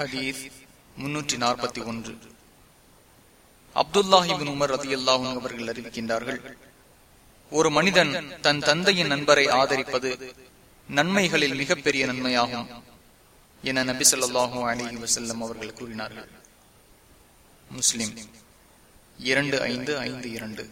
ஹதீஸ் முன்னூற்றி நாற்பத்தி ஒன்று அப்துல்லாஹிபின் உமர் ரதி அல்லாஹும் அவர்கள் அறிவிக்கின்றார்கள் ஒரு மனிதன் தன் தந்தையின் நண்பரை ஆதரிப்பது நன்மைகளில் மிகப்பெரிய நன்மையாகும் என நபி சொல்லாஹும் அலி வசல்லம் அவர்கள் கூறினார்கள். முஸ்லிம் இரண்டு ஐந்து ஐந்து இரண்டு.